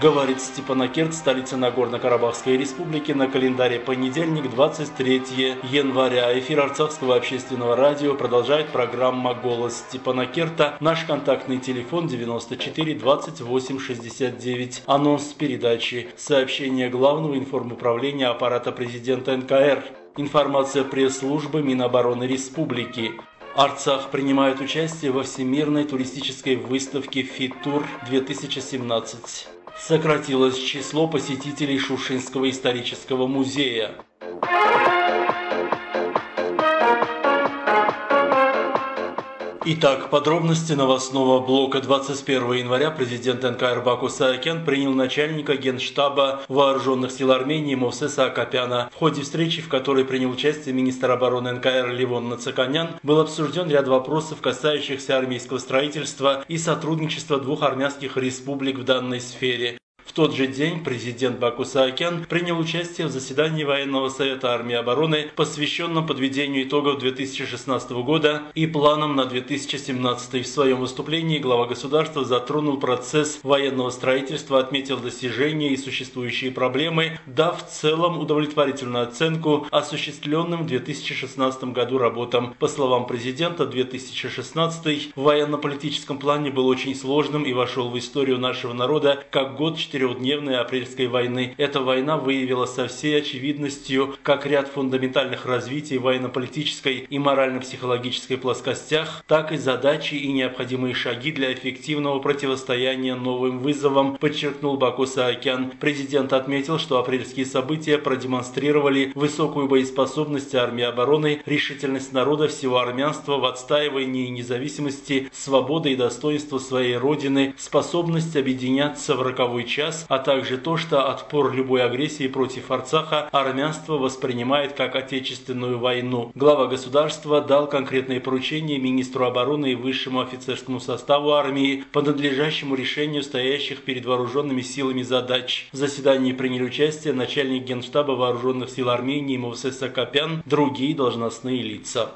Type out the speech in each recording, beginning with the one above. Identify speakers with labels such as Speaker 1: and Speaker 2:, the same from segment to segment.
Speaker 1: Говорит Степанакерт, столица Нагорно-Карабахской республики, на календаре понедельник, 23 января. Эфир Арцахского общественного радио продолжает программа «Голос Степанакерта». Наш контактный телефон 94 28 69. Анонс передачи. Сообщение главного информуправления аппарата президента НКР. Информация пресс-службы Минобороны Республики. Арцах принимает участие во Всемирной туристической выставке «Фитур-2017». Сократилось число посетителей Шушинского исторического музея. Итак, подробности новостного блока 21 января президент НКР Баку Саакян принял начальника генштаба вооруженных сил Армении Мовсеса Акопяна. В ходе встречи, в которой принял участие министр обороны НКР Ливон Нацаканян, был обсужден ряд вопросов, касающихся армейского строительства и сотрудничества двух армянских республик в данной сфере. В тот же день президент Баку Саакян принял участие в заседании Военного совета армии обороны, посвященном подведению итогов 2016 года и планам на 2017. В своем выступлении глава государства затронул процесс военного строительства, отметил достижения и существующие проблемы, дав в целом удовлетворительную оценку осуществленным в 2016 году работам. По словам президента, 2016 в военно-политическом плане был очень сложным и вошел в историю нашего народа как год 4 четырехдневной апрельской войны. Эта война выявила со всей очевидностью как ряд фундаментальных развитий военно-политической и морально-психологической плоскостях, так и задачи и необходимые шаги для эффективного противостояния новым вызовам, подчеркнул Баку Саакян. Президент отметил, что апрельские события продемонстрировали высокую боеспособность армии обороны, решительность народа всего армянства в отстаивании независимости, свободы и достоинства своей родины, способность объединяться в роковой час час, а также то, что отпор любой агрессии против Арцаха армянство воспринимает как отечественную войну. Глава государства дал конкретные поручения министру обороны и высшему офицерскому составу армии по надлежащему решению стоящих перед вооруженными силами задач. В заседании приняли участие начальник генштаба вооруженных сил Армении Мовсес Акопян, другие должностные лица.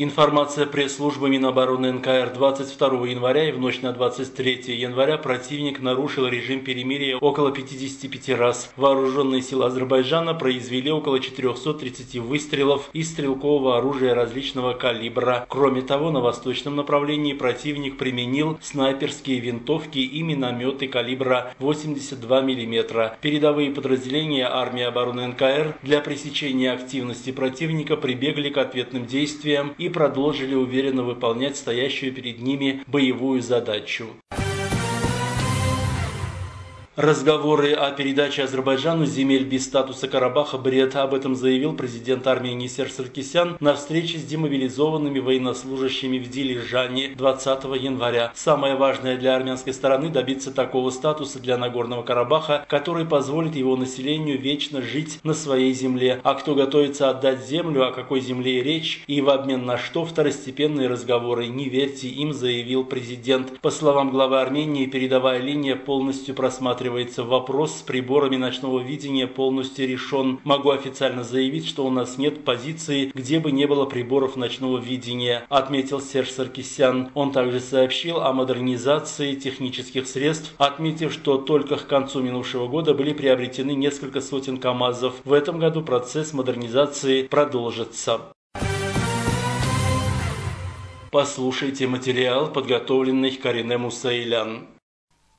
Speaker 1: Информация пресс-службы Минобороны НКР 22 января и в ночь на 23 января противник нарушил режим перемирия около 55 раз. Вооруженные силы Азербайджана произвели около 430 выстрелов из стрелкового оружия различного калибра. Кроме того, на восточном направлении противник применил снайперские винтовки и минометы калибра 82 мм. Передовые подразделения армии обороны НКР для пресечения активности противника прибегли к ответным действиям и продолжили уверенно выполнять стоящую перед ними боевую задачу. Разговоры о передаче Азербайджану земель без статуса Карабаха бред. Об этом заявил президент Армении Серж Саркисян на встрече с демобилизованными военнослужащими в Дилижане 20 января. Самое важное для армянской стороны добиться такого статуса для Нагорного Карабаха, который позволит его населению вечно жить на своей земле. А кто готовится отдать землю, о какой земле речь и в обмен на что второстепенные разговоры, не верьте им, заявил президент. По словам главы Армении, передовая линия полностью просматривается рассматривается вопрос с приборами ночного видения полностью решен. Могу официально заявить, что у нас нет позиции, где бы не было приборов ночного видения, отметил Серж Саркисян. Он также сообщил о модернизации технических средств, отметив, что только к концу минувшего года были приобретены несколько сотен КАМАЗов. В этом году процесс модернизации продолжится. Послушайте материал, подготовленный Карине Мусаилян.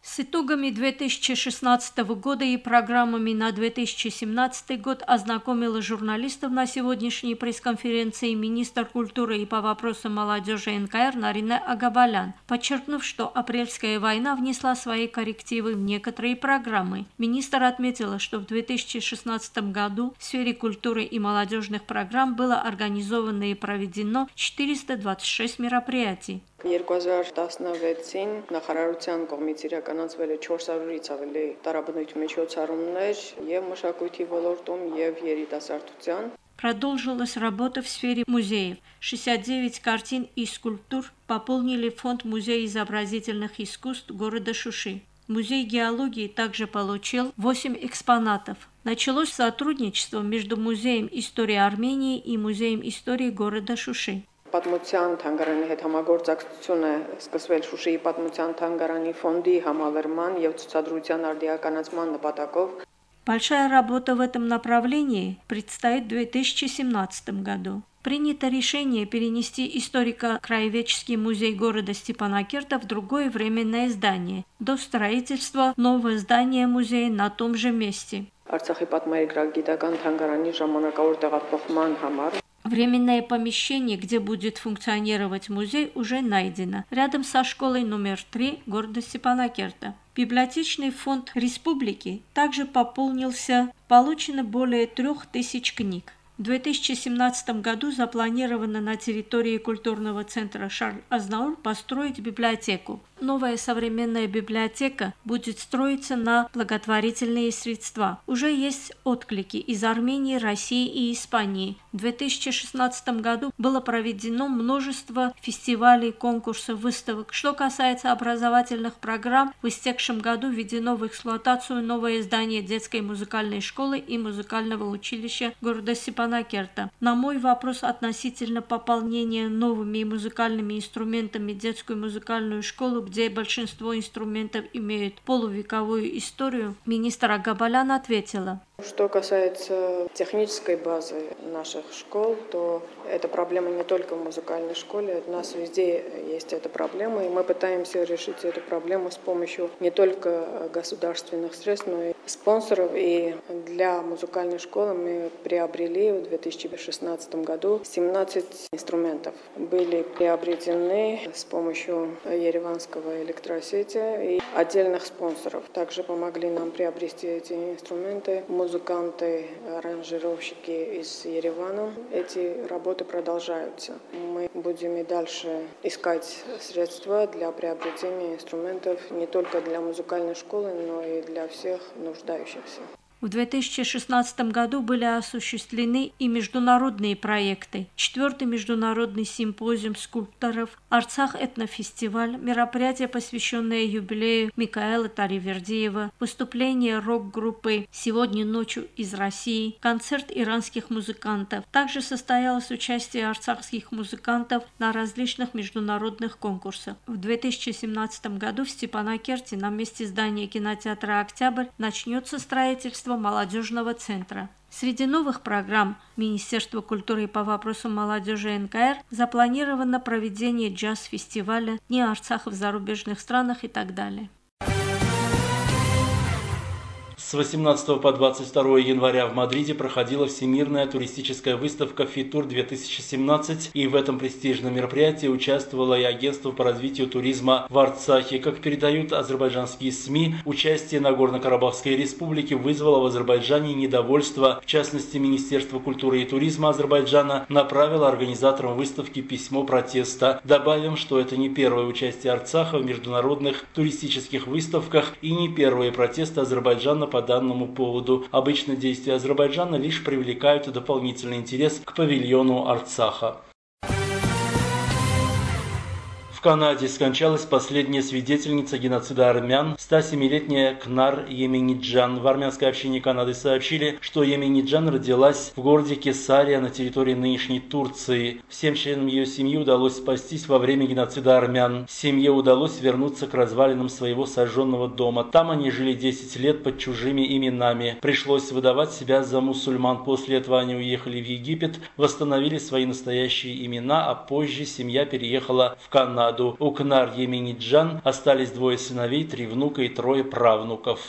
Speaker 2: С итогами 2016 года и программами на 2017 год ознакомила журналистов на сегодняшней пресс-конференции министр культуры и по вопросам молодежи НКР Нарина Агабалян, подчеркнув, что апрельская война внесла свои коррективы в некоторые программы. Министр отметила, что в 2016 году в сфере культуры и молодежных программ было организовано и проведено 426 мероприятий.
Speaker 3: 2016-ին նախարարության կողմից իրականացվել է 400-ից ավելի տարաբնույթ միջոցառումներ եւ մշակույթի ոլորտում եւ երիտասարդության
Speaker 2: Продолжилась работа в сфере музеев. 69 картин и скульптур пополнили фонд Музея изобразительных искусств города Шуши. Музей геологии также получил 8 экспонатов. Началось сотрудничество между Музеем истории Армении и Музеем истории города Шуши.
Speaker 3: Պատմության թանգարանի հետ համագործակցությունը սկսվել Շուշիի պատմության թանգարանի ֆոնդի համալրման եւ ցուցադրության արդիականացման նպատակով
Speaker 2: Большая работа в этом направлении предстоит в 2017 году. Принято решение перенести историко-краеведческий музей города Степанакерта в другое временное здание, до строительства нового здания музея на том же месте.
Speaker 3: Արցախի պատմայրգրագիտական թանգարանի ժամանակավոր տեղափոխման համար
Speaker 2: Временное помещение, где будет функционировать музей, уже найдено, рядом со школой номер 3 города Степанакерта. Библиотечный фонд республики также пополнился, получено более трех тысяч книг. В 2017 году запланировано на территории культурного центра Шарль Азнаур построить библиотеку. Новая современная библиотека будет строиться на благотворительные средства. Уже есть отклики из Армении, России и Испании. В 2016 году было проведено множество фестивалей, конкурсов, выставок. Что касается образовательных программ, в истекшем году введено в эксплуатацию новое здание детской музыкальной школы и музыкального училища города Степанакерта. На мой вопрос относительно пополнения новыми музыкальными инструментами детскую музыкальную школу где большинство инструментов имеют полувековую историю, министр Агабалян ответила.
Speaker 3: Что касается технической базы наших школ, то эта проблема не только в музыкальной школе, у нас везде есть эта проблема, и мы пытаемся решить эту проблему с помощью не только государственных средств, но и спонсоров. И для музыкальной школы мы приобрели в 2016 году 17 инструментов. Были приобретены с помощью Ереванского электросети и отдельных спонсоров. Также помогли нам приобрести эти инструменты музыканты, аранжировщики из Еревана. Эти работы продолжаются. Мы будем и дальше искать средства для приобретения инструментов не только для музыкальной школы, но и для всех нуждающихся.
Speaker 2: В 2016 году были осуществлены и международные проекты. Четвертый международный симпозиум скульпторов, Арцах этнофестиваль, мероприятие, посвященное юбилею Микаэла Таривердиева, выступление рок-группы «Сегодня ночью» из России, концерт иранских музыкантов. Также состоялось участие арцахских музыкантов на различных международных конкурсах. В 2017 году в Степанакерте на месте здания кинотеатра «Октябрь» начнется строительство строительства молодежного центра. Среди новых программ Министерства культуры по вопросам молодежи НКР запланировано проведение джаз-фестиваля, Дни Арцаха в зарубежных странах и так далее.
Speaker 1: С 18 по 22 января в Мадриде проходила Всемирная туристическая выставка «Фитур-2017», и в этом престижном мероприятии участвовало и Агентство по развитию туризма в Арцахе. Как передают азербайджанские СМИ, участие Нагорно-Карабахской республики вызвало в Азербайджане недовольство. В частности, Министерство культуры и туризма Азербайджана направило организаторам выставки письмо протеста. Добавим, что это не первое участие Арцаха в международных туристических выставках и не первые протесты Азербайджана по данному поводу. Обычно действия Азербайджана лишь привлекают дополнительный интерес к павильону Арцаха. В Канаде скончалась последняя свидетельница геноцида армян, 107-летняя Кнар Емениджан. В армянской общине Канады сообщили, что Емениджан родилась в городе Кесария на территории нынешней Турции. Всем членам ее семьи удалось спастись во время геноцида армян. Семье удалось вернуться к развалинам своего сожженного дома. Там они жили 10 лет под чужими именами. Пришлось выдавать себя за мусульман. После этого они уехали в Египет, восстановили свои настоящие имена, а позже семья переехала в Канаду. Канаду. У Кнар Емениджан остались двое сыновей, три внука и трое правнуков.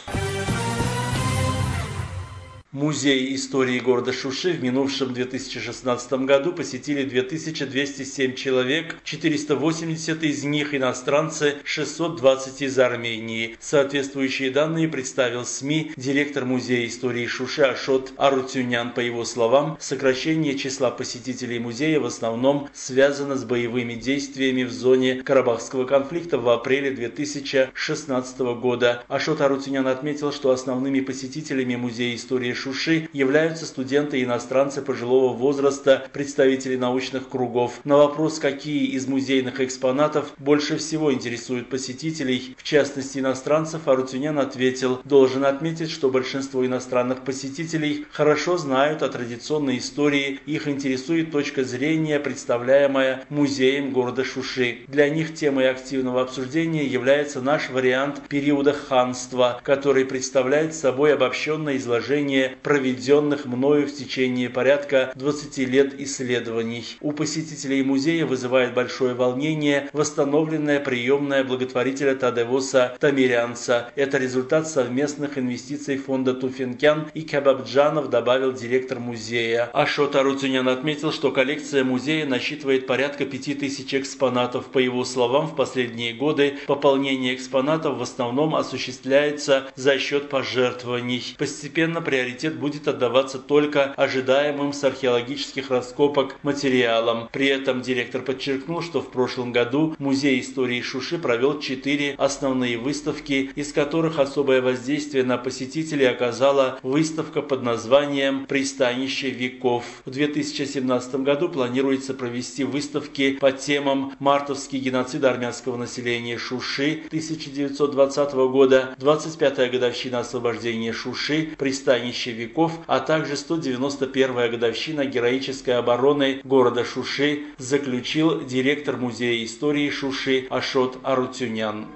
Speaker 1: Музей истории города Шуши в минувшем 2016 году посетили 2207 человек, 480 из них иностранцы, 620 из Армении. Соответствующие данные представил СМИ директор Музея истории Шуши Ашот Арутюнян. По его словам, сокращение числа посетителей музея в основном связано с боевыми действиями в зоне Карабахского конфликта в апреле 2016 года. Ашот Арутюнян отметил, что основными посетителями Музея истории Шуши являются студенты и иностранцы пожилого возраста, представители научных кругов. На вопрос, какие из музейных экспонатов больше всего интересуют посетителей, в частности иностранцев, Арутюнян ответил, должен отметить, что большинство иностранных посетителей хорошо знают о традиционной истории, их интересует точка зрения, представляемая музеем города Шуши. Для них темой активного обсуждения является наш вариант периода ханства, который представляет собой обобщенное изложение проведенных мною в течение порядка 20 лет исследований. У посетителей музея вызывает большое волнение восстановленная приемная благотворителя Тадевоса Тамирянца. Это результат совместных инвестиций фонда Туфенкян и Кабабджанов, добавил директор музея. Ашот Арутюнян отметил, что коллекция музея насчитывает порядка 5000 экспонатов. По его словам, в последние годы пополнение экспонатов в основном осуществляется за счет пожертвований. Постепенно приоритет будет отдаваться только ожидаемым с археологических раскопок материалам. При этом директор подчеркнул, что в прошлом году Музей истории Шуши провел четыре основные выставки, из которых особое воздействие на посетителей оказала выставка под названием «Пристанище веков». В 2017 году планируется провести выставки по темам «Мартовский геноцид армянского населения Шуши 1920 года», 25-я годовщина освобождения Шуши, «Пристанище веков», а также 191-я годовщина героической обороны города Шуши, заключил директор Музея истории Шуши Ашот Арутюнян.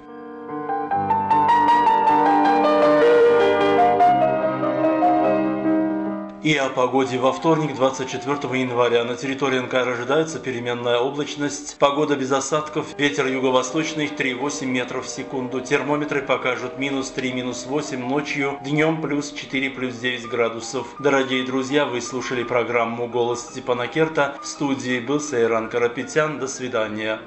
Speaker 1: И о погоде во вторник, 24 января. На территории НКР ожидается переменная облачность. Погода без осадков. Ветер юго-восточный 3,8 метров в секунду. Термометры покажут минус 3, минус 8 ночью. Днем плюс 4, плюс 9 градусов. Дорогие друзья, вы слушали программу «Голос Степана Керта». В студии был Сейран Карапетян. До свидания.